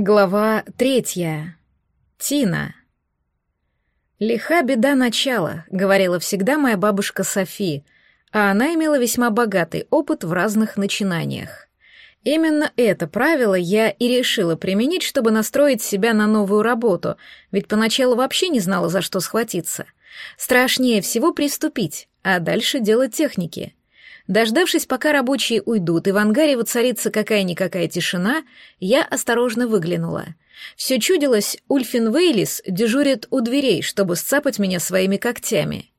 Глава третья. Тина. «Лиха беда начала», — говорила всегда моя бабушка Софи, а она имела весьма богатый опыт в разных начинаниях. Именно это правило я и решила применить, чтобы настроить себя на новую работу, ведь поначалу вообще не знала, за что схватиться. Страшнее всего приступить, а дальше делать техники. Дождавшись, пока рабочие уйдут и в ангаре воцарится какая-никакая тишина, я осторожно выглянула. Все чудилось, Ульфин Вейлис дежурит у дверей, чтобы сцапать меня своими когтями.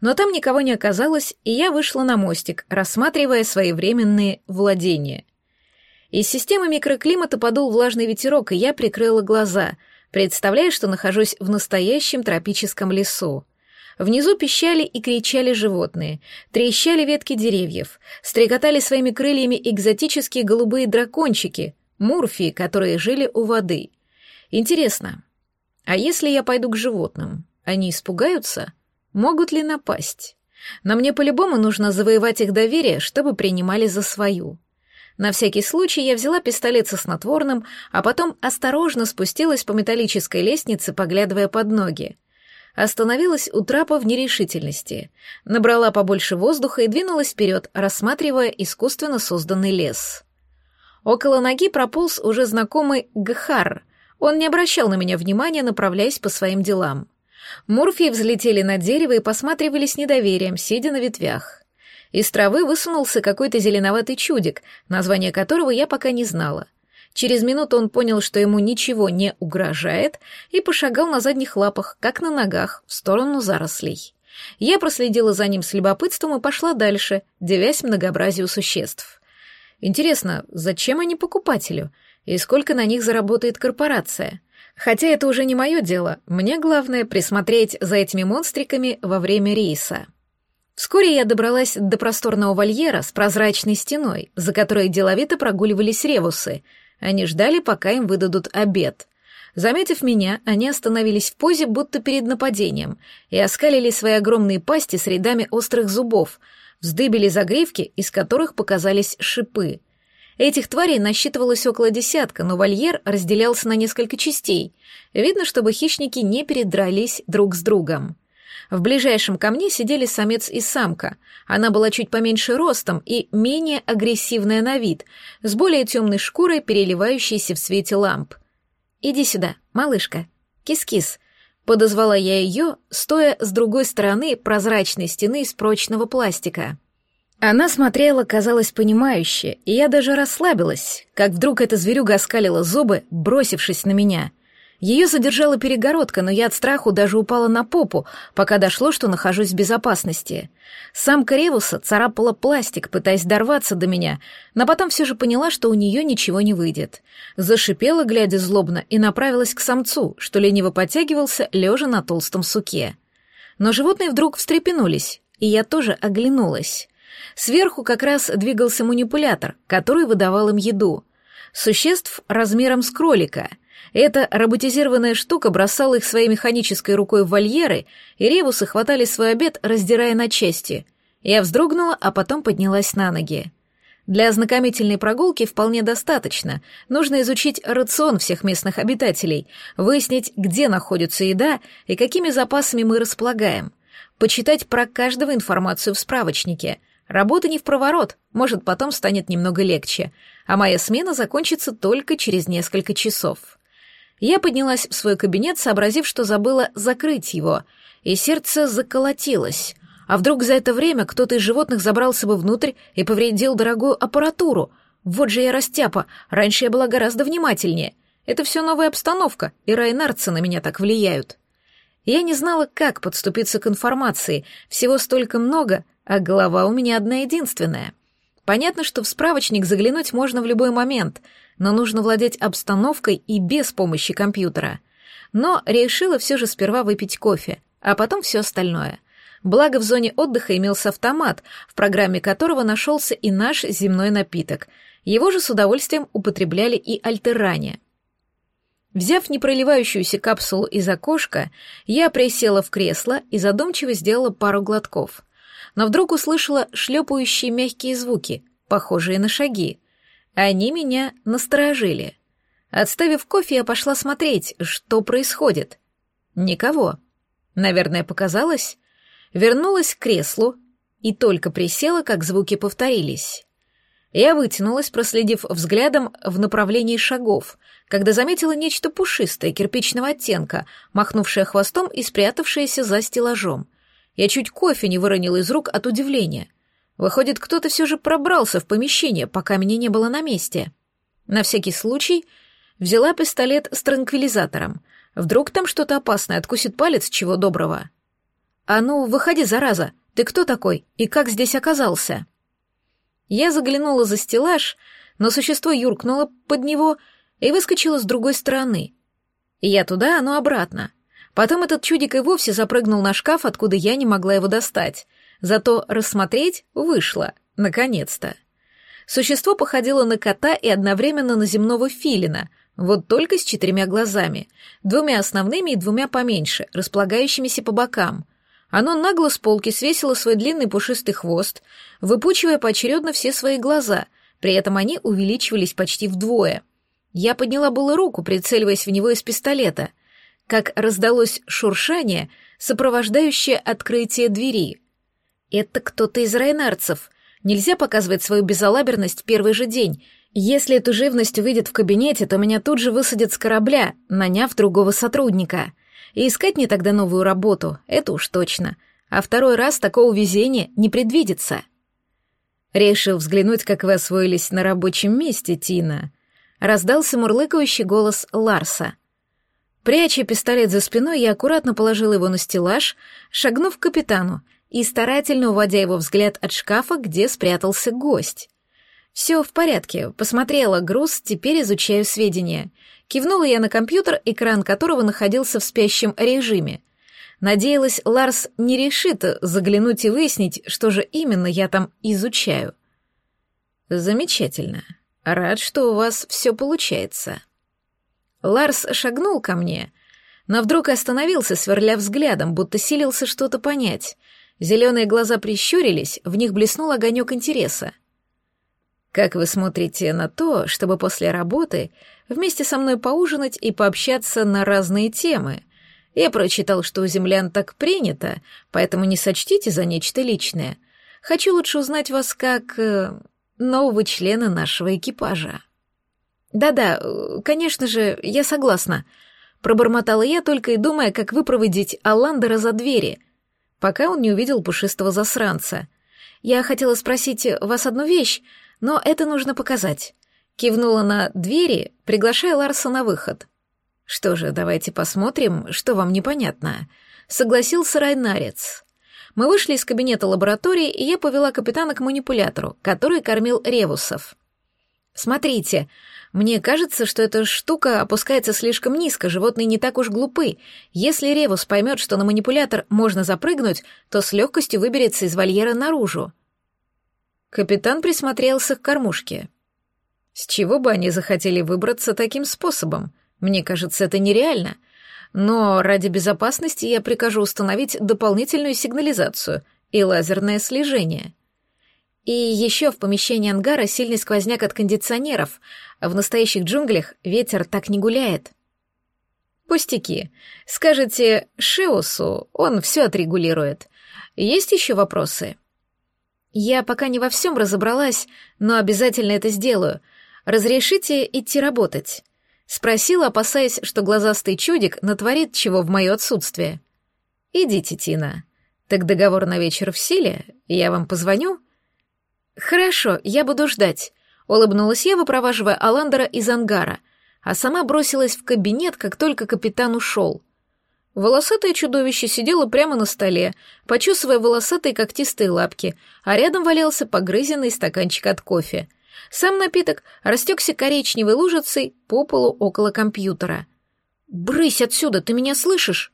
Но там никого не оказалось, и я вышла на мостик, рассматривая свои временные владения. Из системы микроклимата подул влажный ветерок, и я прикрыла глаза, представляя, что нахожусь в настоящем тропическом лесу. Внизу пищали и кричали животные, трещали ветки деревьев, стрекотали своими крыльями экзотические голубые дракончики, мурфии, которые жили у воды. Интересно, а если я пойду к животным, они испугаются? Могут ли напасть? Но мне по-любому нужно завоевать их доверие, чтобы принимали за свою. На всякий случай я взяла пистолет со снотворным, а потом осторожно спустилась по металлической лестнице, поглядывая под ноги остановилась у трапа в нерешительности, набрала побольше воздуха и двинулась вперед, рассматривая искусственно созданный лес. Около ноги прополз уже знакомый Гхар. Он не обращал на меня внимания, направляясь по своим делам. Мурфии взлетели на дерево и посматривали с недоверием, сидя на ветвях. Из травы высунулся какой-то зеленоватый чудик, название которого я пока не знала — Через минуту он понял, что ему ничего не угрожает, и пошагал на задних лапах, как на ногах, в сторону зарослей. Я проследила за ним с любопытством и пошла дальше, девясь многообразию существ. Интересно, зачем они покупателю? И сколько на них заработает корпорация? Хотя это уже не мое дело, мне главное присмотреть за этими монстриками во время рейса. Вскоре я добралась до просторного вольера с прозрачной стеной, за которой деловито прогуливались ревусы — они ждали, пока им выдадут обед. Заметив меня, они остановились в позе, будто перед нападением, и оскалили свои огромные пасти с рядами острых зубов, вздыбили загривки, из которых показались шипы. Этих тварей насчитывалось около десятка, но вольер разделялся на несколько частей. Видно, чтобы хищники не передрались друг с другом. В ближайшем ко мне сидели самец и самка. Она была чуть поменьше ростом и менее агрессивная на вид, с более темной шкурой, переливающейся в свете ламп. «Иди сюда, малышка. Кис-кис», — подозвала я ее, стоя с другой стороны прозрачной стены из прочного пластика. Она смотрела, казалось, понимающе, и я даже расслабилась, как вдруг эта зверюга оскалила зубы, бросившись на меня — ее задержала перегородка, но я от страху даже упала на попу, пока дошло, что нахожусь в безопасности. Самка Ревуса царапала пластик, пытаясь дорваться до меня, но потом все же поняла, что у нее ничего не выйдет. Зашипела, глядя злобно, и направилась к самцу, что лениво подтягивался, лежа на толстом суке. Но животные вдруг встрепенулись, и я тоже оглянулась. Сверху как раз двигался манипулятор, который выдавал им еду. Существ размером с кролика — эта роботизированная штука бросала их своей механической рукой в вольеры, и ревусы хватали свой обед, раздирая на части. Я вздрогнула, а потом поднялась на ноги. Для ознакомительной прогулки вполне достаточно. Нужно изучить рацион всех местных обитателей, выяснить, где находится еда и какими запасами мы располагаем, почитать про каждого информацию в справочнике. Работа не в проворот, может, потом станет немного легче, а моя смена закончится только через несколько часов. Я поднялась в свой кабинет, сообразив, что забыла закрыть его, и сердце заколотилось. А вдруг за это время кто-то из животных забрался бы внутрь и повредил дорогую аппаратуру? Вот же я растяпа, раньше я была гораздо внимательнее. Это все новая обстановка, и райнарцы на меня так влияют. Я не знала, как подступиться к информации, всего столько много, а голова у меня одна единственная. Понятно, что в справочник заглянуть можно в любой момент — но нужно владеть обстановкой и без помощи компьютера. Но решила все же сперва выпить кофе, а потом все остальное. Благо в зоне отдыха имелся автомат, в программе которого нашелся и наш земной напиток. Его же с удовольствием употребляли и альтеране. Взяв непроливающуюся капсулу из окошка, я присела в кресло и задумчиво сделала пару глотков. Но вдруг услышала шлепающие мягкие звуки, похожие на шаги. Они меня насторожили. Отставив кофе, я пошла смотреть, что происходит. Никого. Наверное, показалось. Вернулась к креслу и только присела, как звуки повторились. Я вытянулась, проследив взглядом в направлении шагов, когда заметила нечто пушистое, кирпичного оттенка, махнувшее хвостом и спрятавшееся за стеллажом. Я чуть кофе не выронила из рук от удивления. Выходит, кто-то все же пробрался в помещение, пока меня не было на месте. На всякий случай взяла пистолет с транквилизатором. Вдруг там что-то опасное, откусит палец, чего доброго. «А ну, выходи, зараза! Ты кто такой? И как здесь оказался?» Я заглянула за стеллаж, но существо юркнуло под него и выскочило с другой стороны. Я туда, оно обратно. Потом этот чудик и вовсе запрыгнул на шкаф, откуда я не могла его достать. Зато рассмотреть вышло, наконец-то. Существо походило на кота и одновременно на земного филина, вот только с четырьмя глазами, двумя основными и двумя поменьше, располагающимися по бокам. Оно нагло с полки свесило свой длинный пушистый хвост, выпучивая поочередно все свои глаза, при этом они увеличивались почти вдвое. Я подняла было руку, прицеливаясь в него из пистолета, как раздалось шуршание, сопровождающее открытие двери. Это кто-то из райнарцев. Нельзя показывать свою безалаберность в первый же день. Если эту живность увидят в кабинете, то меня тут же высадят с корабля, наняв другого сотрудника. И искать мне тогда новую работу, это уж точно. А второй раз такого везения не предвидится. Решил взглянуть, как вы освоились на рабочем месте, Тина. Раздался мурлыкающий голос Ларса. Пряча пистолет за спиной, я аккуратно положил его на стеллаж, шагнув к капитану и старательно уводя его взгляд от шкафа, где спрятался гость. «Все в порядке, посмотрела груз, теперь изучаю сведения. Кивнула я на компьютер, экран которого находился в спящем режиме. Надеялась, Ларс не решит заглянуть и выяснить, что же именно я там изучаю. Замечательно. Рад, что у вас все получается. Ларс шагнул ко мне, но вдруг остановился, сверля взглядом, будто силился что-то понять. Зеленые глаза прищурились, в них блеснул огонек интереса. Как вы смотрите на то, чтобы после работы вместе со мной поужинать и пообщаться на разные темы? Я прочитал, что у землян так принято, поэтому не сочтите за нечто личное. Хочу лучше узнать вас как э, нового члена нашего экипажа. Да-да, конечно же, я согласна. Пробормотала я, только и думая, как выпроводить Алландера за двери, пока он не увидел пушистого засранца. Я хотела спросить вас одну вещь, но это нужно показать. Кивнула на двери, приглашая Ларса на выход. Что же, давайте посмотрим, что вам непонятно. Согласился Райнарец. Мы вышли из кабинета лаборатории, и я повела капитана к манипулятору, который кормил ревусов. «Смотрите, мне кажется, что эта штука опускается слишком низко, животные не так уж глупы. Если ревус поймет, что на манипулятор можно запрыгнуть, то с легкостью выберется из вольера наружу. Капитан присмотрелся к кормушке. С чего бы они захотели выбраться таким способом? Мне кажется, это нереально. Но ради безопасности я прикажу установить дополнительную сигнализацию и лазерное слежение. И еще в помещении ангара сильный сквозняк от кондиционеров, в настоящих джунглях ветер так не гуляет. Пустяки. Скажите Шиосу, он все отрегулирует. Есть еще вопросы? Я пока не во всем разобралась, но обязательно это сделаю. Разрешите идти работать?» Спросила, опасаясь, что глазастый чудик натворит чего в мое отсутствие. «Идите, Тина. Так договор на вечер в силе? Я вам позвоню?» «Хорошо, я буду ждать», — улыбнулась я, выпроваживая Аландера из ангара, а сама бросилась в кабинет, как только капитан ушел — Волосатое чудовище сидело прямо на столе, почесывая волосатые когтистые лапки, а рядом валялся погрызенный стаканчик от кофе. Сам напиток растекся коричневой лужицей по полу около компьютера. «Брысь отсюда, ты меня слышишь?»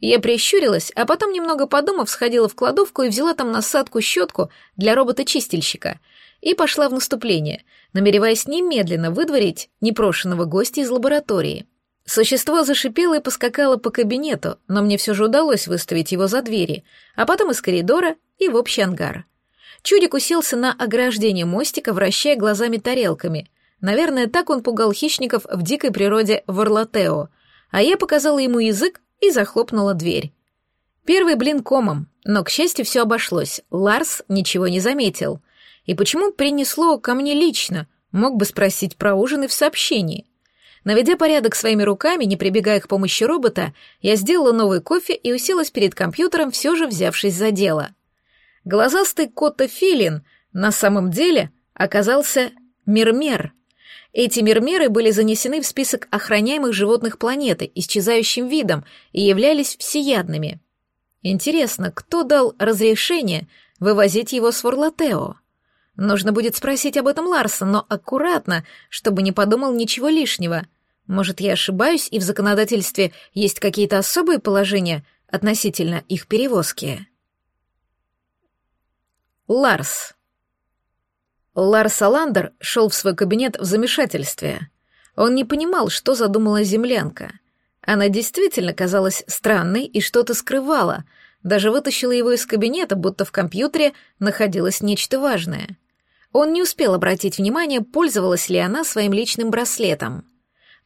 Я прищурилась, а потом, немного подумав, сходила в кладовку и взяла там насадку-щетку для робота-чистильщика и пошла в наступление, намереваясь немедленно выдворить непрошенного гостя из лаборатории. Существо зашипело и поскакало по кабинету, но мне все же удалось выставить его за двери, а потом из коридора и в общий ангар. Чудик уселся на ограждение мостика, вращая глазами тарелками. Наверное, так он пугал хищников в дикой природе Варлатео, а я показала ему язык и захлопнула дверь. Первый блин комом, но, к счастью, все обошлось. Ларс ничего не заметил. И почему принесло ко мне лично? Мог бы спросить про ужин и в сообщении. Наведя порядок своими руками, не прибегая к помощи робота, я сделала новый кофе и уселась перед компьютером, все же взявшись за дело. Глазастый Котта Филин на самом деле оказался Мирмер. Эти мирмеры были занесены в список охраняемых животных планеты исчезающим видом и являлись всеядными. Интересно, кто дал разрешение вывозить его с Форлатео? Нужно будет спросить об этом Ларса, но аккуратно, чтобы не подумал ничего лишнего. Может, я ошибаюсь, и в законодательстве есть какие-то особые положения относительно их перевозки? Ларс. Ларс Аландер шел в свой кабинет в замешательстве. Он не понимал, что задумала землянка. Она действительно казалась странной и что-то скрывала, даже вытащила его из кабинета, будто в компьютере находилось нечто важное — он не успел обратить внимание, пользовалась ли она своим личным браслетом.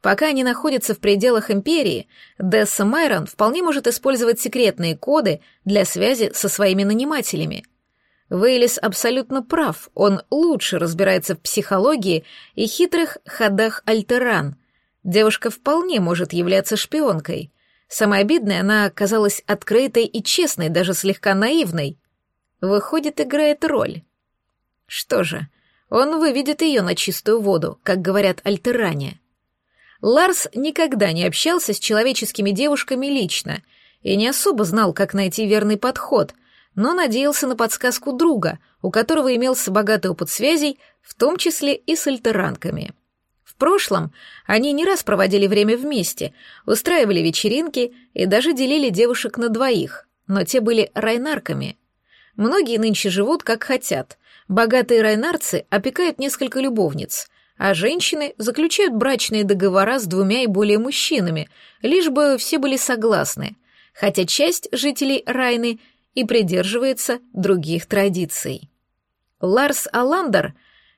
Пока они находятся в пределах Империи, Десса Майрон вполне может использовать секретные коды для связи со своими нанимателями. Вейлис абсолютно прав, он лучше разбирается в психологии и хитрых ходах Альтеран. Девушка вполне может являться шпионкой. Самое обидное, она оказалась открытой и честной, даже слегка наивной. Выходит, играет роль. Что же, он выведет ее на чистую воду, как говорят альтеране. Ларс никогда не общался с человеческими девушками лично и не особо знал, как найти верный подход, но надеялся на подсказку друга, у которого имелся богатый опыт связей, в том числе и с альтеранками. В прошлом они не раз проводили время вместе, устраивали вечеринки и даже делили девушек на двоих, но те были райнарками. Многие нынче живут как хотят, Богатые райнарцы опекают несколько любовниц, а женщины заключают брачные договора с двумя и более мужчинами, лишь бы все были согласны, хотя часть жителей Райны и придерживается других традиций. Ларс Аландер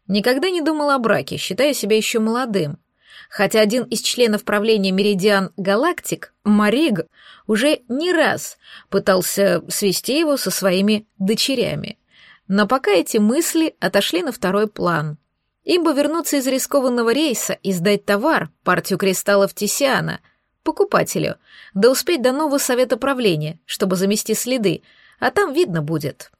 никогда не думал о браке, считая себя еще молодым, хотя один из членов правления Меридиан Галактик, Мариг, уже не раз пытался свести его со своими дочерями — но пока эти мысли отошли на второй план. Им бы вернуться из рискованного рейса и сдать товар, партию кристаллов Тисиана, покупателю, да успеть до нового совета правления, чтобы замести следы, а там видно будет.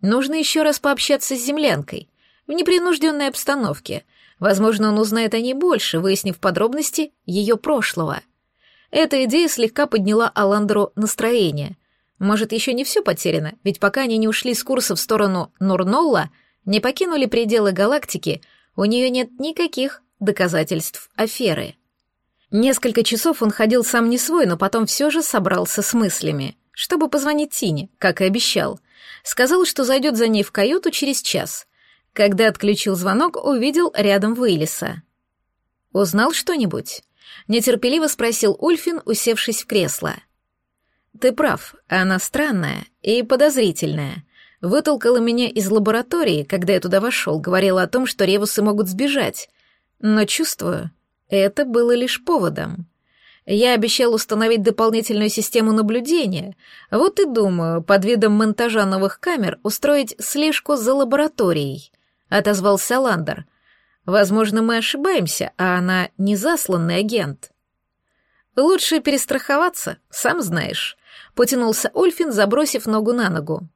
Нужно еще раз пообщаться с землянкой, в непринужденной обстановке. Возможно, он узнает о ней больше, выяснив подробности ее прошлого. Эта идея слегка подняла Аландру настроение — может, еще не все потеряно, ведь пока они не ушли с курса в сторону Нурнолла, не покинули пределы галактики, у нее нет никаких доказательств аферы. Несколько часов он ходил сам не свой, но потом все же собрался с мыслями, чтобы позвонить Тине, как и обещал. Сказал, что зайдет за ней в каюту через час. Когда отключил звонок, увидел рядом Вейлиса. «Узнал что-нибудь?» — нетерпеливо спросил Ульфин, усевшись в кресло. — ты прав, она странная и подозрительная. Вытолкала меня из лаборатории, когда я туда вошел, говорила о том, что ревусы могут сбежать. Но чувствую, это было лишь поводом. Я обещал установить дополнительную систему наблюдения. Вот и думаю, под видом монтажа новых камер устроить слежку за лабораторией, отозвался Ландер. Возможно, мы ошибаемся, а она не засланный агент. Лучше перестраховаться, сам знаешь. Потянулся Ульфин, забросив ногу на ногу.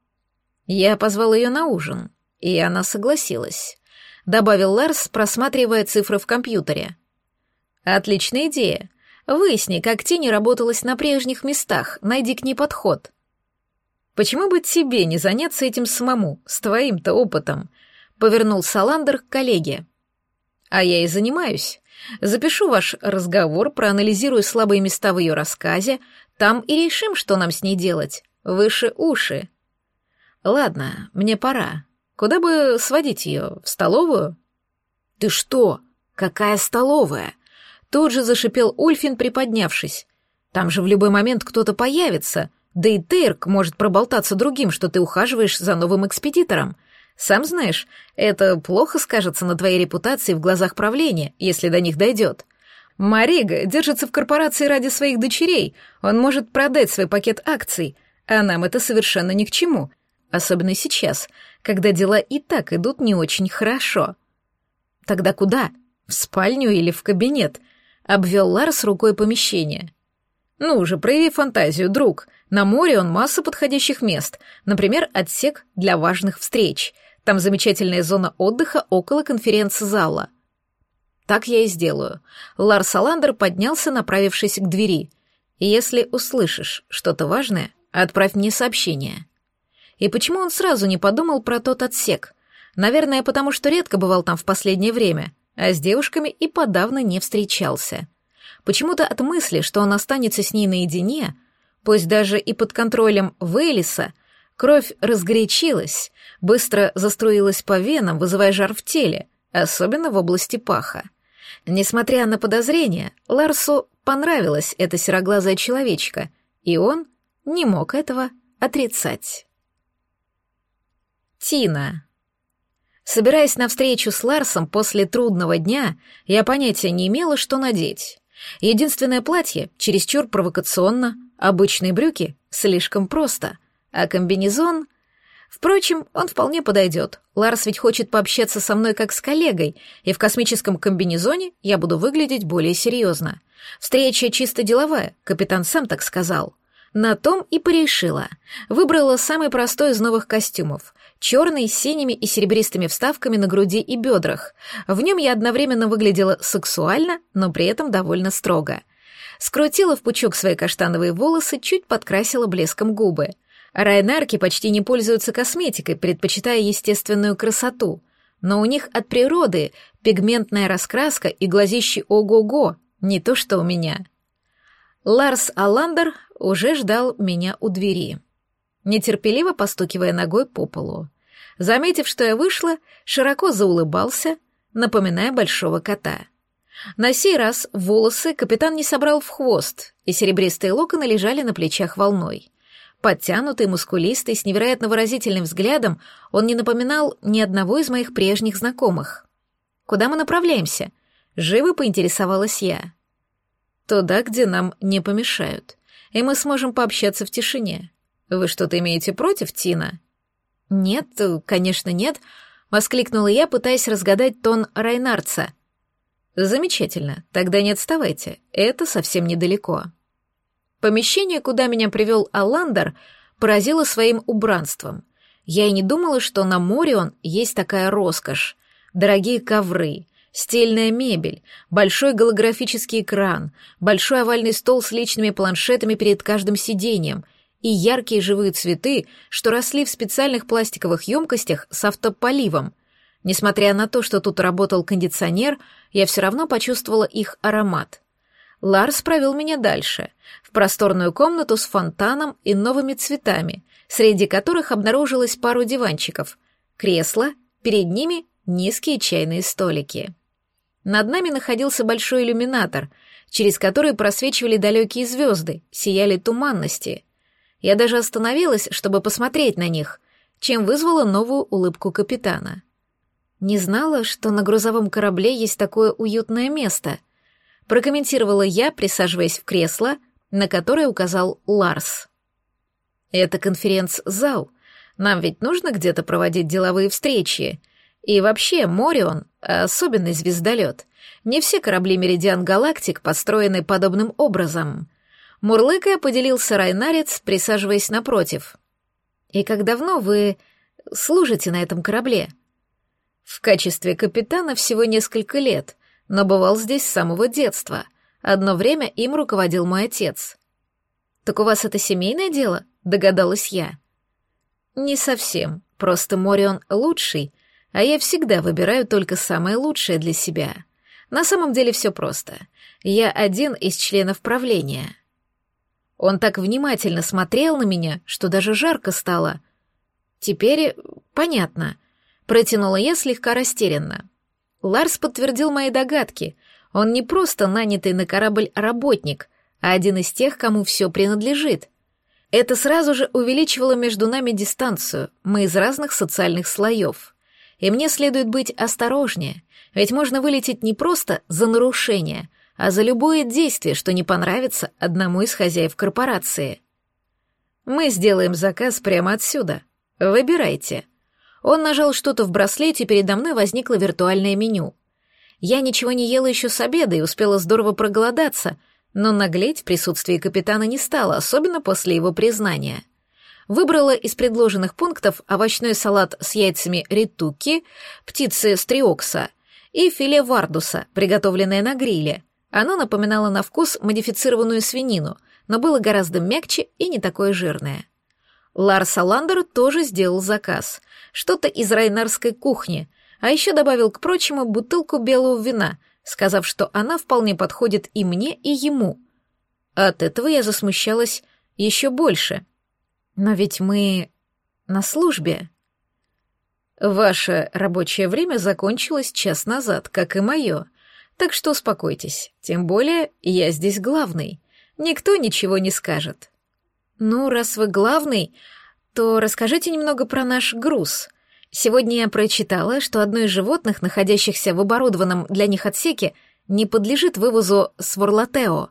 Я позвал ее на ужин, и она согласилась. Добавил Ларс, просматривая цифры в компьютере. Отличная идея. Выясни, как тени работалась на прежних местах, найди к ней подход. Почему бы тебе не заняться этим самому, с твоим-то опытом? Повернул Саландер к коллеге. А я и занимаюсь. Запишу ваш разговор, проанализирую слабые места в ее рассказе, там и решим, что нам с ней делать. Выше уши. Ладно, мне пора. Куда бы сводить ее? В столовую? Ты что? Какая столовая? Тут же зашипел Ульфин, приподнявшись. Там же в любой момент кто-то появится. Да и Тейрк может проболтаться другим, что ты ухаживаешь за новым экспедитором. Сам знаешь, это плохо скажется на твоей репутации в глазах правления, если до них дойдет. Марига держится в корпорации ради своих дочерей, он может продать свой пакет акций, а нам это совершенно ни к чему, особенно сейчас, когда дела и так идут не очень хорошо. Тогда куда? В спальню или в кабинет? Обвел Ларс рукой помещение. Ну уже, прояви фантазию, друг. На море он масса подходящих мест, например, отсек для важных встреч. Там замечательная зона отдыха около конференц-зала. Так я и сделаю. Ларс Аландер поднялся, направившись к двери. Если услышишь что-то важное, отправь мне сообщение. И почему он сразу не подумал про тот отсек? Наверное, потому что редко бывал там в последнее время, а с девушками и подавно не встречался. Почему-то от мысли, что он останется с ней наедине, пусть даже и под контролем Вейлиса, кровь разгорячилась, быстро заструилась по венам, вызывая жар в теле, особенно в области паха. Несмотря на подозрения, Ларсу понравилась эта сероглазая человечка, и он не мог этого отрицать. Тина. Собираясь на встречу с Ларсом после трудного дня, я понятия не имела, что надеть. Единственное платье чересчур провокационно, обычные брюки слишком просто, а комбинезон — Впрочем, он вполне подойдет. Ларс ведь хочет пообщаться со мной как с коллегой, и в космическом комбинезоне я буду выглядеть более серьезно. Встреча чисто деловая, капитан сам так сказал. На том и порешила. Выбрала самый простой из новых костюмов. Черный, с синими и серебристыми вставками на груди и бедрах. В нем я одновременно выглядела сексуально, но при этом довольно строго. Скрутила в пучок свои каштановые волосы, чуть подкрасила блеском губы — Райнарки почти не пользуются косметикой, предпочитая естественную красоту, но у них от природы пигментная раскраска и глазищи ого-го, не то что у меня. Ларс Аландер уже ждал меня у двери, нетерпеливо постукивая ногой по полу. Заметив, что я вышла, широко заулыбался, напоминая большого кота. На сей раз волосы капитан не собрал в хвост, и серебристые локоны лежали на плечах волной. Подтянутый, мускулистый, с невероятно выразительным взглядом, он не напоминал ни одного из моих прежних знакомых. «Куда мы направляемся?» Живо поинтересовалась я. «Туда, где нам не помешают, и мы сможем пообщаться в тишине. Вы что-то имеете против, Тина?» «Нет, конечно, нет», — воскликнула я, пытаясь разгадать тон Райнарца. «Замечательно, тогда не отставайте, это совсем недалеко». Помещение, куда меня привел Аландер, поразило своим убранством. Я и не думала, что на море он есть такая роскошь. Дорогие ковры, стильная мебель, большой голографический экран, большой овальный стол с личными планшетами перед каждым сиденьем и яркие живые цветы, что росли в специальных пластиковых емкостях с автополивом. Несмотря на то, что тут работал кондиционер, я все равно почувствовала их аромат — Ларс провел меня дальше, в просторную комнату с фонтаном и новыми цветами, среди которых обнаружилось пару диванчиков, кресла, перед ними низкие чайные столики. Над нами находился большой иллюминатор, через который просвечивали далекие звезды, сияли туманности. Я даже остановилась, чтобы посмотреть на них, чем вызвала новую улыбку капитана. Не знала, что на грузовом корабле есть такое уютное место — прокомментировала я, присаживаясь в кресло, на которое указал Ларс. «Это конференц-зал. Нам ведь нужно где-то проводить деловые встречи. И вообще, Морион — особенный звездолет. Не все корабли Меридиан Галактик построены подобным образом». Мурлыкая поделился Райнарец, присаживаясь напротив. «И как давно вы служите на этом корабле?» «В качестве капитана всего несколько лет но бывал здесь с самого детства. Одно время им руководил мой отец. «Так у вас это семейное дело?» — догадалась я. «Не совсем. Просто Морион лучший, а я всегда выбираю только самое лучшее для себя. На самом деле все просто. Я один из членов правления». Он так внимательно смотрел на меня, что даже жарко стало. «Теперь понятно», — протянула я слегка растерянно. Ларс подтвердил мои догадки. Он не просто нанятый на корабль работник, а один из тех, кому все принадлежит. Это сразу же увеличивало между нами дистанцию, мы из разных социальных слоев. и мне следует быть осторожнее, ведь можно вылететь не просто за нарушение, а за любое действие, что не понравится одному из хозяев корпорации. Мы сделаем заказ прямо отсюда. Выбирайте. Он нажал что-то в браслете, и передо мной возникло виртуальное меню. Я ничего не ела еще с обеда и успела здорово проголодаться, но наглеть в присутствии капитана не стала, особенно после его признания. Выбрала из предложенных пунктов овощной салат с яйцами ритуки, птицы стриокса и филе вардуса, приготовленное на гриле. Оно напоминало на вкус модифицированную свинину, но было гораздо мягче и не такое жирное. Ларс Аландер тоже сделал заказ. Что-то из райнарской кухни, а еще добавил к прочему бутылку белого вина, сказав, что она вполне подходит и мне, и ему. От этого я засмущалась еще больше. Но ведь мы на службе. Ваше рабочее время закончилось час назад, как и мое, так что успокойтесь, тем более я здесь главный, никто ничего не скажет. Ну, раз вы главный, то расскажите немного про наш груз — Сегодня я прочитала, что одно из животных, находящихся в оборудованном для них отсеке, не подлежит вывозу с Ворлатео.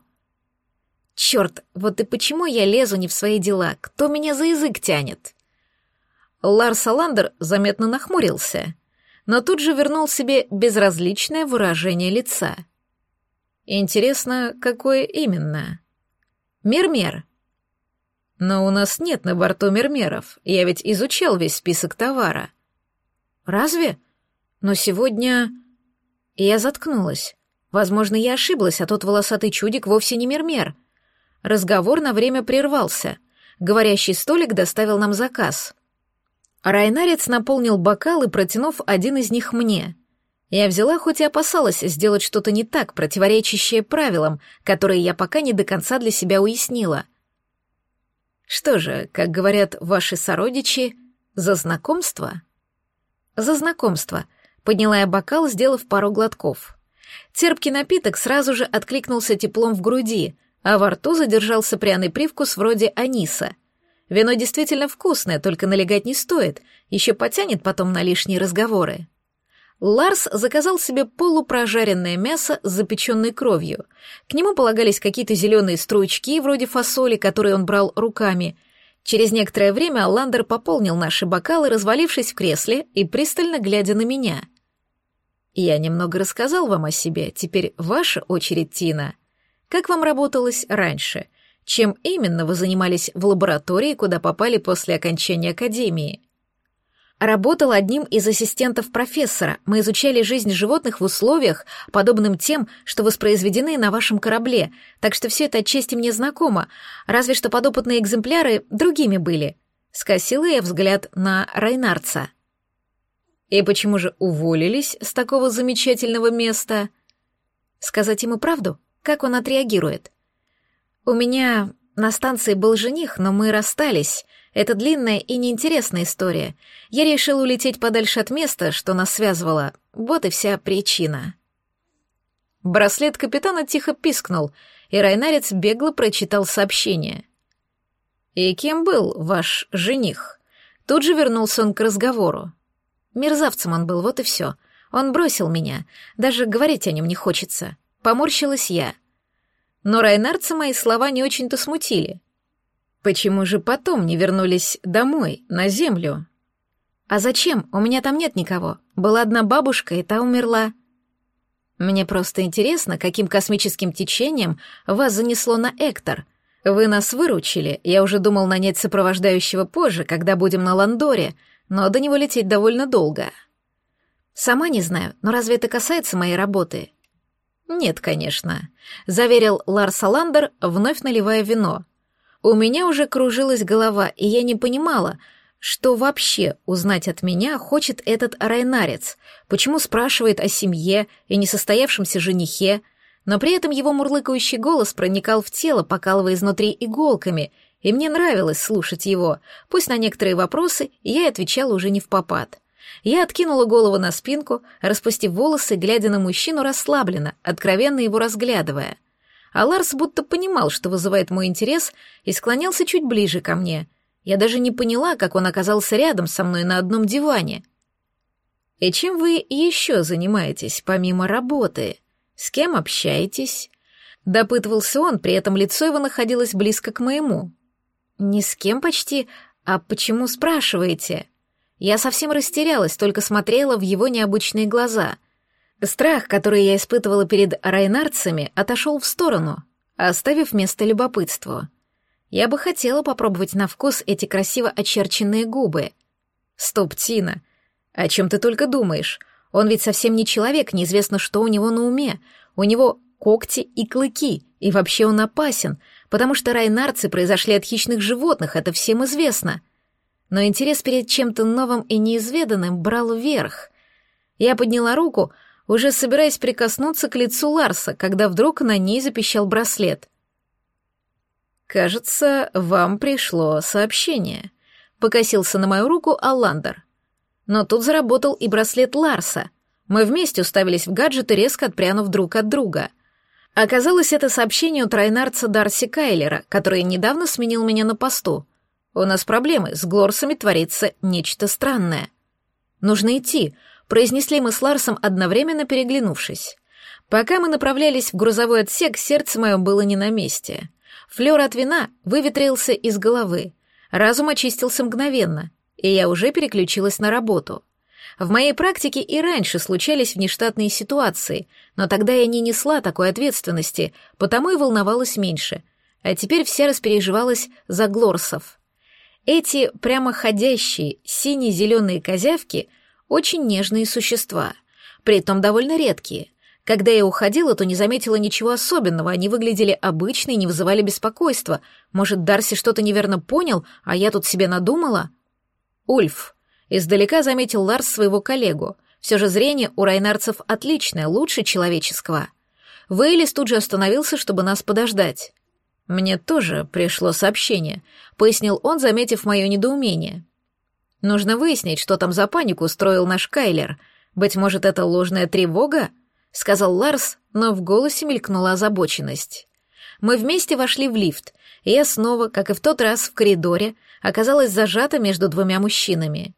Черт, вот и почему я лезу не в свои дела? Кто меня за язык тянет? Ларс Аландер заметно нахмурился, но тут же вернул себе безразличное выражение лица. Интересно, какое именно? Мермер. Но у нас нет на борту мермеров. Я ведь изучал весь список товара. Разве? Но сегодня... Я заткнулась. Возможно, я ошиблась, а тот волосатый чудик вовсе не мермер. Разговор на время прервался. Говорящий столик доставил нам заказ. Райнарец наполнил бокал и протянув один из них мне. Я взяла, хоть и опасалась сделать что-то не так, противоречащее правилам, которые я пока не до конца для себя уяснила. Что же, как говорят ваши сородичи, за знакомство? «За знакомство», — подняла я бокал, сделав пару глотков. Терпкий напиток сразу же откликнулся теплом в груди, а во рту задержался пряный привкус вроде аниса. Вино действительно вкусное, только налегать не стоит, еще потянет потом на лишние разговоры. Ларс заказал себе полупрожаренное мясо с запеченной кровью. К нему полагались какие-то зеленые стручки, вроде фасоли, которые он брал руками — Через некоторое время Ландер пополнил наши бокалы, развалившись в кресле и пристально глядя на меня. «Я немного рассказал вам о себе, теперь ваша очередь, Тина. Как вам работалось раньше? Чем именно вы занимались в лаборатории, куда попали после окончания академии?» Работал одним из ассистентов профессора. Мы изучали жизнь животных в условиях, подобным тем, что воспроизведены на вашем корабле, так что все это отчасти мне знакомо, разве что подопытные экземпляры другими были. Скосила я взгляд на Райнарца. И почему же уволились с такого замечательного места? Сказать ему правду? Как он отреагирует? У меня на станции был жених, но мы расстались — это длинная и неинтересная история. Я решил улететь подальше от места, что нас связывало. Вот и вся причина. Браслет капитана тихо пискнул, и Райнарец бегло прочитал сообщение. «И кем был ваш жених?» Тут же вернулся он к разговору. Мерзавцем он был, вот и все. Он бросил меня. Даже говорить о нем не хочется. Поморщилась я. Но Райнарца мои слова не очень-то смутили. Почему же потом не вернулись домой, на землю? А зачем? У меня там нет никого. Была одна бабушка, и та умерла. Мне просто интересно, каким космическим течением вас занесло на Эктор. Вы нас выручили. Я уже думал нанять сопровождающего позже, когда будем на Ландоре, но до него лететь довольно долго. Сама не знаю, но разве это касается моей работы? Нет, конечно, заверил Ларс Аландер, вновь наливая вино. У меня уже кружилась голова, и я не понимала, что вообще узнать от меня хочет этот райнарец, почему спрашивает о семье и несостоявшемся женихе, но при этом его мурлыкающий голос проникал в тело, покалывая изнутри иголками, и мне нравилось слушать его, пусть на некоторые вопросы я и отвечала уже не в попад. Я откинула голову на спинку, распустив волосы, глядя на мужчину расслабленно, откровенно его разглядывая — а Ларс будто понимал, что вызывает мой интерес, и склонялся чуть ближе ко мне. Я даже не поняла, как он оказался рядом со мной на одном диване. И чем вы еще занимаетесь, помимо работы? С кем общаетесь?» Допытывался он, при этом лицо его находилось близко к моему. «Ни с кем почти. А почему спрашиваете?» Я совсем растерялась, только смотрела в его необычные глаза. Страх, который я испытывала перед райнарцами, отошел в сторону, оставив место любопытству. Я бы хотела попробовать на вкус эти красиво очерченные губы. Стоп, Тина, о чем ты только думаешь? Он ведь совсем не человек, неизвестно, что у него на уме. У него когти и клыки, и вообще он опасен, потому что райнарцы произошли от хищных животных, это всем известно. Но интерес перед чем-то новым и неизведанным брал вверх. Я подняла руку, уже собираясь прикоснуться к лицу Ларса, когда вдруг на ней запищал браслет. «Кажется, вам пришло сообщение», — покосился на мою руку Алландер. Но тут заработал и браслет Ларса. Мы вместе уставились в гаджеты, резко отпрянув друг от друга. Оказалось, это сообщение от Райнарца Дарси Кайлера, который недавно сменил меня на посту. У нас проблемы, с Глорсами творится нечто странное. Нужно идти, произнесли мы с Ларсом одновременно переглянувшись. Пока мы направлялись в грузовой отсек, сердце мое было не на месте. Флёр от вина выветрился из головы. Разум очистился мгновенно, и я уже переключилась на работу. В моей практике и раньше случались внештатные ситуации, но тогда я не несла такой ответственности, потому и волновалась меньше. А теперь вся распереживалась за глорсов. Эти прямоходящие сине-зеленые козявки — очень нежные существа, притом довольно редкие. Когда я уходила, то не заметила ничего особенного, они выглядели обычно и не вызывали беспокойства. Может, Дарси что-то неверно понял, а я тут себе надумала? Ульф. Издалека заметил Ларс своего коллегу. Все же зрение у райнарцев отличное, лучше человеческого. Вейлис тут же остановился, чтобы нас подождать. «Мне тоже пришло сообщение», — пояснил он, заметив мое недоумение. «Нужно выяснить, что там за панику устроил наш Кайлер. Быть может, это ложная тревога?» — сказал Ларс, но в голосе мелькнула озабоченность. Мы вместе вошли в лифт, и я снова, как и в тот раз в коридоре, оказалась зажата между двумя мужчинами.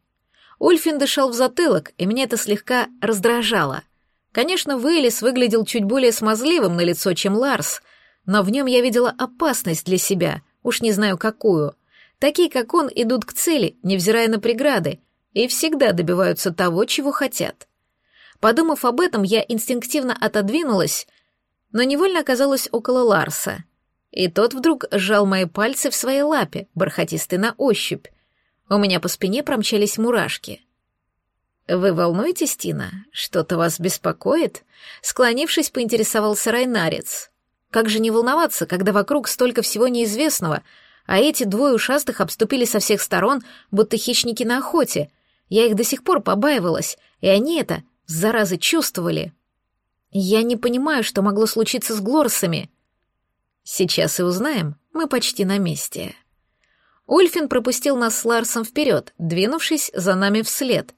Ульфин дышал в затылок, и меня это слегка раздражало. Конечно, Вейлис выглядел чуть более смазливым на лицо, чем Ларс, но в нем я видела опасность для себя, уж не знаю какую. Такие, как он, идут к цели, невзирая на преграды, и всегда добиваются того, чего хотят. Подумав об этом, я инстинктивно отодвинулась, но невольно оказалась около Ларса. И тот вдруг сжал мои пальцы в своей лапе, бархатистой на ощупь. У меня по спине промчались мурашки. «Вы волнуетесь, Тина? Что-то вас беспокоит?» Склонившись, поинтересовался Райнарец. Как же не волноваться, когда вокруг столько всего неизвестного, а эти двое ушастых обступили со всех сторон, будто хищники на охоте. Я их до сих пор побаивалась, и они это, заразы, чувствовали. Я не понимаю, что могло случиться с Глорсами. Сейчас и узнаем, мы почти на месте. Ульфин пропустил нас с Ларсом вперед, двинувшись за нами вслед.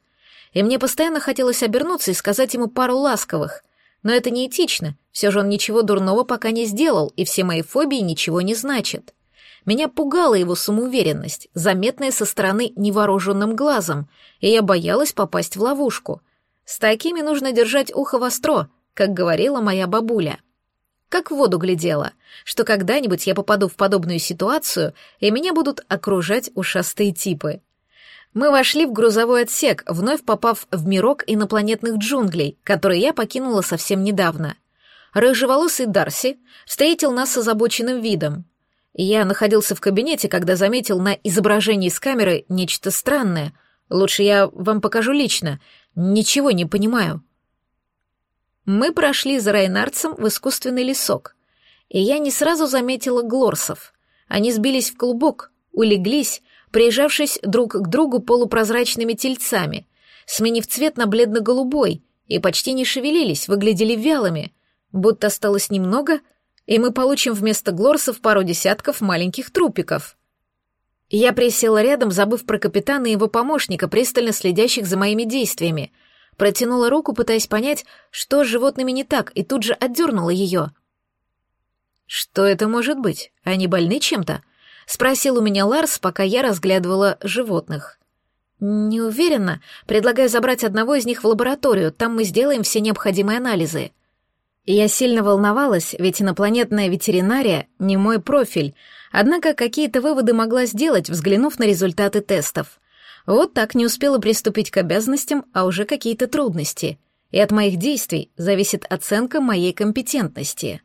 И мне постоянно хотелось обернуться и сказать ему пару ласковых — но это неэтично, все же он ничего дурного пока не сделал, и все мои фобии ничего не значат. Меня пугала его самоуверенность, заметная со стороны невооруженным глазом, и я боялась попасть в ловушку. С такими нужно держать ухо востро, как говорила моя бабуля. Как в воду глядела, что когда-нибудь я попаду в подобную ситуацию, и меня будут окружать ушастые типы. Мы вошли в грузовой отсек, вновь попав в мирок инопланетных джунглей, который я покинула совсем недавно. Рыжеволосый Дарси встретил нас с озабоченным видом. Я находился в кабинете, когда заметил на изображении с камеры нечто странное. Лучше я вам покажу лично. Ничего не понимаю. Мы прошли за Райнарцем в искусственный лесок, и я не сразу заметила глорсов. Они сбились в клубок, улеглись, прижавшись друг к другу полупрозрачными тельцами, сменив цвет на бледно-голубой, и почти не шевелились, выглядели вялыми, будто осталось немного, и мы получим вместо глорсов пару десятков маленьких трупиков. Я присела рядом, забыв про капитана и его помощника, пристально следящих за моими действиями, протянула руку, пытаясь понять, что с животными не так, и тут же отдернула ее. «Что это может быть? Они больны чем-то?» — спросил у меня Ларс, пока я разглядывала животных. «Не уверена. Предлагаю забрать одного из них в лабораторию, там мы сделаем все необходимые анализы». Я сильно волновалась, ведь инопланетная ветеринария — не мой профиль, однако какие-то выводы могла сделать, взглянув на результаты тестов. Вот так не успела приступить к обязанностям, а уже какие-то трудности. И от моих действий зависит оценка моей компетентности.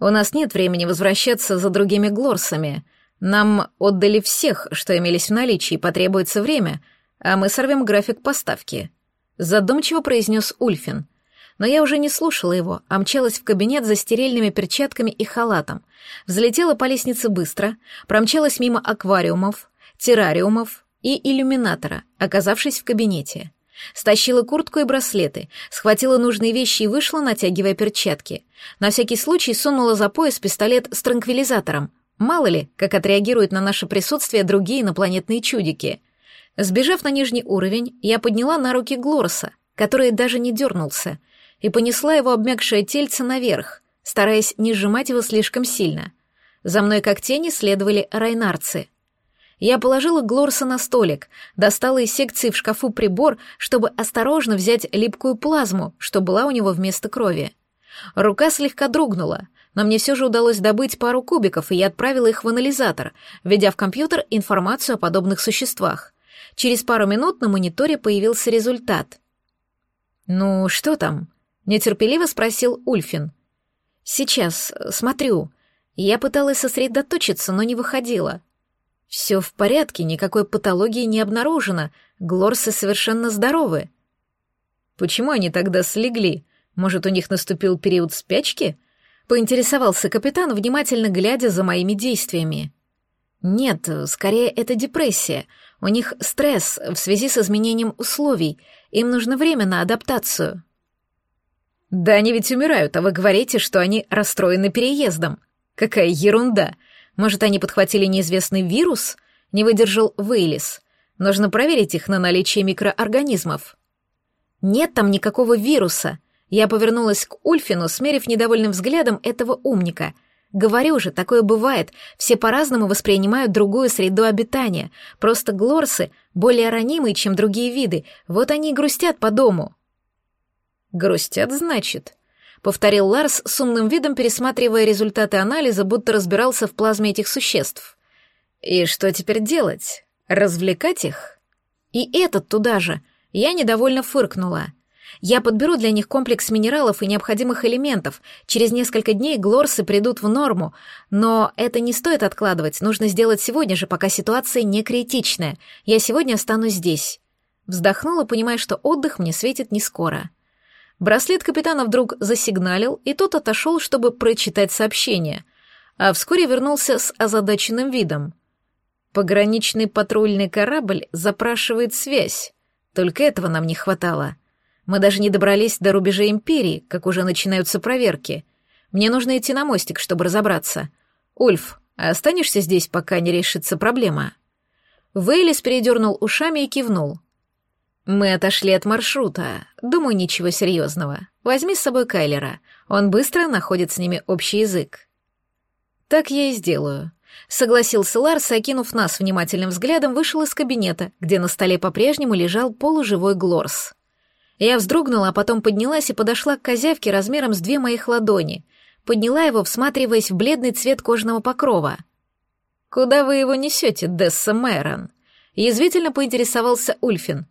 У нас нет времени возвращаться за другими глорсами. Нам отдали всех, что имелись в наличии, потребуется время, а мы сорвем график поставки. Задумчиво произнес Ульфин — но я уже не слушала его, а мчалась в кабинет за стерильными перчатками и халатом. Взлетела по лестнице быстро, промчалась мимо аквариумов, террариумов и иллюминатора, оказавшись в кабинете. Стащила куртку и браслеты, схватила нужные вещи и вышла, натягивая перчатки. На всякий случай сунула за пояс пистолет с транквилизатором. Мало ли, как отреагируют на наше присутствие другие инопланетные чудики. Сбежав на нижний уровень, я подняла на руки Глорса, который даже не дернулся — и понесла его обмякшее тельце наверх, стараясь не сжимать его слишком сильно. За мной как тени следовали райнарцы. Я положила Глорса на столик, достала из секции в шкафу прибор, чтобы осторожно взять липкую плазму, что была у него вместо крови. Рука слегка дрогнула, но мне все же удалось добыть пару кубиков, и я отправила их в анализатор, введя в компьютер информацию о подобных существах. Через пару минут на мониторе появился результат. «Ну, что там?» Нетерпеливо спросил Ульфин. «Сейчас, смотрю. Я пыталась сосредоточиться, но не выходила. Все в порядке, никакой патологии не обнаружено, глорсы совершенно здоровы». «Почему они тогда слегли? Может, у них наступил период спячки?» — поинтересовался капитан, внимательно глядя за моими действиями. «Нет, скорее это депрессия. У них стресс в связи с изменением условий. Им нужно время на адаптацию». «Да они ведь умирают, а вы говорите, что они расстроены переездом. Какая ерунда! Может, они подхватили неизвестный вирус?» — не выдержал Вейлис. «Нужно проверить их на наличие микроорганизмов». «Нет там никакого вируса!» Я повернулась к Ульфину, смерив недовольным взглядом этого умника. «Говорю же, такое бывает. Все по-разному воспринимают другую среду обитания. Просто глорсы более ранимые, чем другие виды. Вот они и грустят по дому». «Грустят, значит?» — повторил Ларс с умным видом, пересматривая результаты анализа, будто разбирался в плазме этих существ. «И что теперь делать? Развлекать их?» «И этот туда же!» Я недовольно фыркнула. «Я подберу для них комплекс минералов и необходимых элементов. Через несколько дней глорсы придут в норму. Но это не стоит откладывать. Нужно сделать сегодня же, пока ситуация не критичная. Я сегодня останусь здесь». Вздохнула, понимая, что отдых мне светит не скоро. Браслет капитана вдруг засигналил, и тот отошел, чтобы прочитать сообщение, а вскоре вернулся с озадаченным видом. Пограничный патрульный корабль запрашивает связь. Только этого нам не хватало. Мы даже не добрались до рубежа Империи, как уже начинаются проверки. Мне нужно идти на мостик, чтобы разобраться. Ульф, останешься здесь, пока не решится проблема?» Вейлис передернул ушами и кивнул. Мы отошли от маршрута. Думаю, ничего серьезного. Возьми с собой Кайлера. Он быстро находит с ними общий язык. Так я и сделаю. Согласился Ларс, окинув нас внимательным взглядом, вышел из кабинета, где на столе по-прежнему лежал полуживой Глорс. Я вздрогнула, а потом поднялась и подошла к козявке размером с две моих ладони. Подняла его, всматриваясь в бледный цвет кожного покрова. «Куда вы его несете, Десса Мэрон?» Язвительно поинтересовался Ульфин.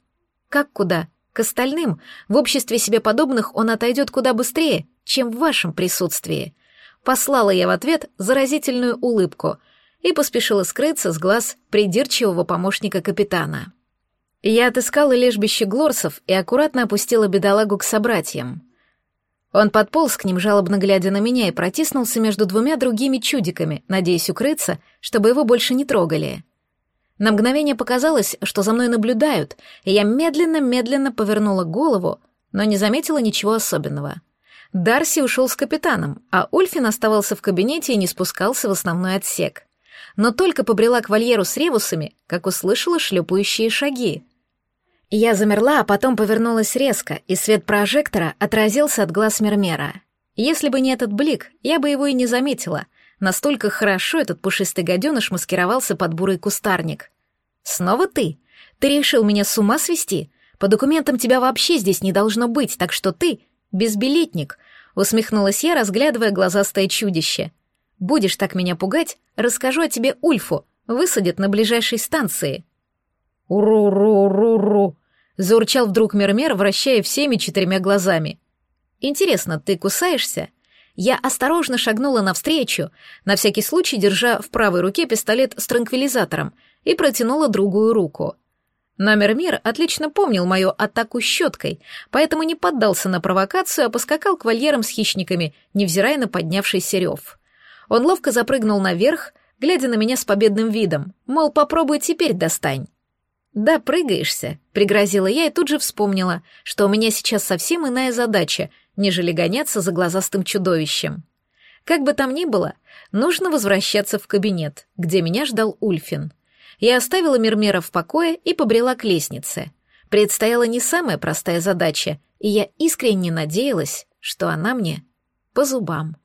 Как куда? К остальным. В обществе себе подобных он отойдет куда быстрее, чем в вашем присутствии. Послала я в ответ заразительную улыбку и поспешила скрыться с глаз придирчивого помощника капитана. Я отыскала лежбище глорсов и аккуратно опустила бедолагу к собратьям. Он подполз к ним, жалобно глядя на меня, и протиснулся между двумя другими чудиками, надеясь укрыться, чтобы его больше не трогали. На мгновение показалось, что за мной наблюдают, и я медленно-медленно повернула голову, но не заметила ничего особенного. Дарси ушел с капитаном, а Ульфин оставался в кабинете и не спускался в основной отсек. Но только побрела к вольеру с ревусами, как услышала шлепающие шаги. Я замерла, а потом повернулась резко, и свет прожектора отразился от глаз Мермера. Если бы не этот блик, я бы его и не заметила, Настолько хорошо этот пушистый гаденыш маскировался под бурый кустарник. «Снова ты? Ты решил меня с ума свести? По документам тебя вообще здесь не должно быть, так что ты безбилетник», — усмехнулась я, разглядывая глазастое чудище. «Будешь так меня пугать, расскажу о тебе Ульфу, высадят на ближайшей станции». «Уру-ру-ру-ру», — заурчал вдруг Мермер, вращая всеми четырьмя глазами. «Интересно, ты кусаешься?» Я осторожно шагнула навстречу, на всякий случай держа в правой руке пистолет с транквилизатором, и протянула другую руку. Номер мир отлично помнил мою атаку щеткой, поэтому не поддался на провокацию, а поскакал к вольерам с хищниками, невзирая на поднявшийся рев. Он ловко запрыгнул наверх, глядя на меня с победным видом, мол, попробуй теперь достань. «Да, прыгаешься», — пригрозила я и тут же вспомнила, что у меня сейчас совсем иная задача, нежели гоняться за глазастым чудовищем. Как бы там ни было, нужно возвращаться в кабинет, где меня ждал Ульфин. Я оставила Мирмера в покое и побрела к лестнице. Предстояла не самая простая задача, и я искренне надеялась, что она мне по зубам.